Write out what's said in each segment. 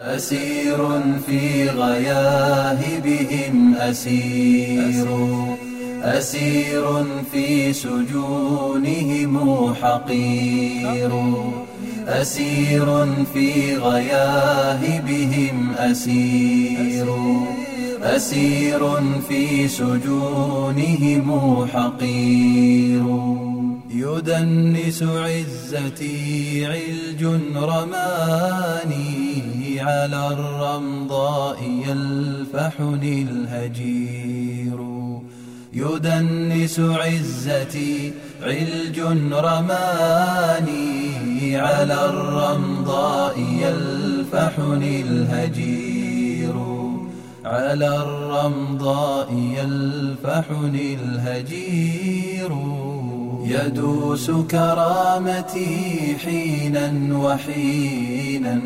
أسير في غياهبهم أسير. أسير في سجونهم حقير. أسير في غياهبهم أسير. أسير في سجونهم حقير. يدنس عزتي علج رماني. على الرمضاء يلفحني الهجير. يدنس عزتي علج رماني على الرمضاء يلفحني الهجير. على الرمضاء يلفحني الهجير. يدوس كرامتي حينا وحينا.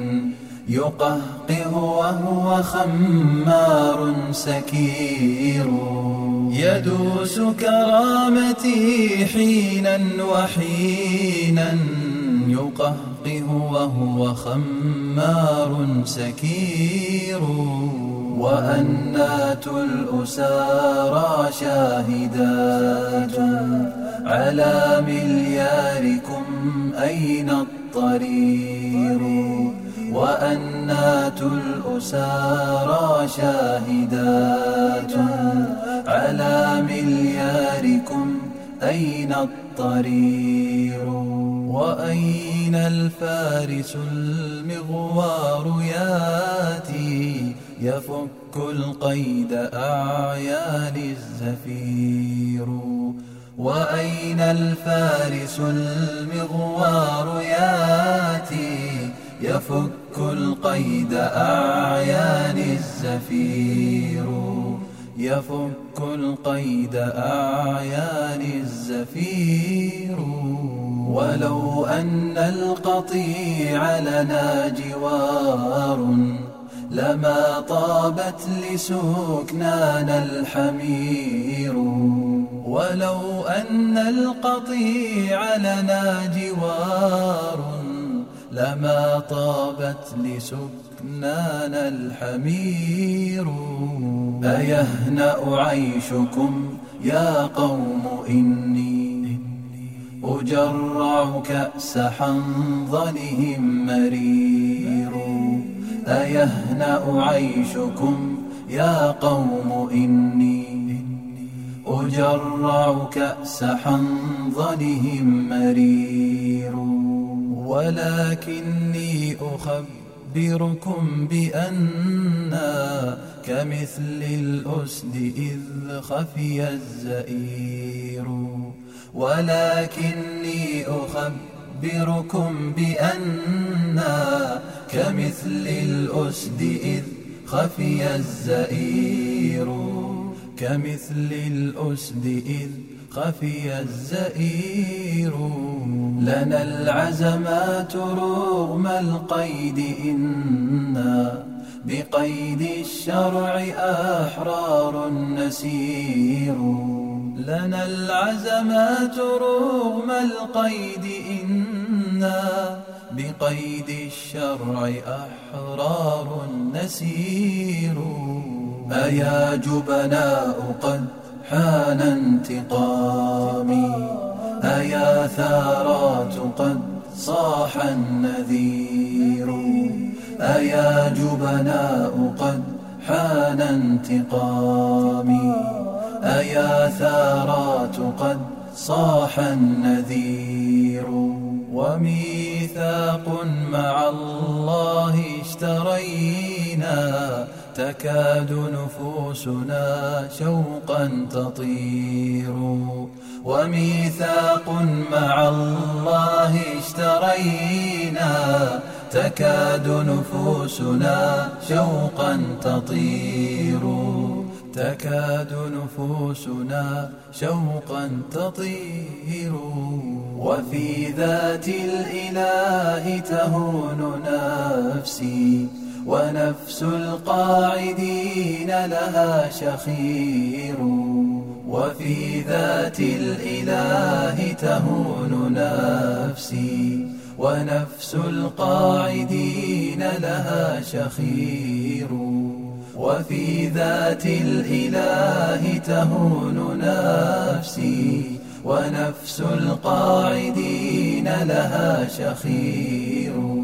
يقهقه وهو خمار سكير. يدوس كرامتي حينا وحينا. يقهقه وهو خمار سكير. وأنات الأسارى شاهدات على ملياركم أين الطرير؟ وأنات الأسارى شاهدات على ملياركم أين الطرير وأين الفارس المغوار ياتي يفك القيد أعيان الزفير وأين الفارس المغوار ياتي يفك القيد أعيان الزفير. يفك القيد أعيان الزفير. ولو أن القطيع لنا جوار لما طابت لسكنانا الحمير. ولو أن القطيع لنا جوار لما طابت لسكنانا الحمير. أيهنأ عيشكم يا قوم إني أجرع كأس حنظلهم مرير. أيهنأ عيشكم يا قوم إني أجرع كأس حنظلهم مرير. ولكني أخبركم بأننا كمثل الأسد إذ خفي الزئير. ولكني أخبركم بأننا كمثل الأسد إذ خفي الزئير. كمثل الأسد إذ خفي الزئير. لنا العزمات رغم القيد إنا بقيد الشرع أحرار نسير لنا العزمات رغم القيد إنا بقيد الشرع أحرار نسير أيا جبناء قد حان انتقامي. أيا ثارات قد صاح النذير؟ أيا جبناء قد حان انتقامي؟ أيا ثارات قد صاح النذير؟ وميثاق مع الله اشترينا تكاد نفوسنا شوقا تطير. وميثاق مع الله اشترينا تكاد نفوسنا شوقا تطير. تكاد نفوسنا شوقا تطير. وفي ذات الإله تهون نفسي. ونفس القاعدين لها شخير وفي ذات الإله تهون نفسي. ونفس القاعدين لها شخير وفي ذات الإله تهون نفسي. ونفس القاعدين لها شخير.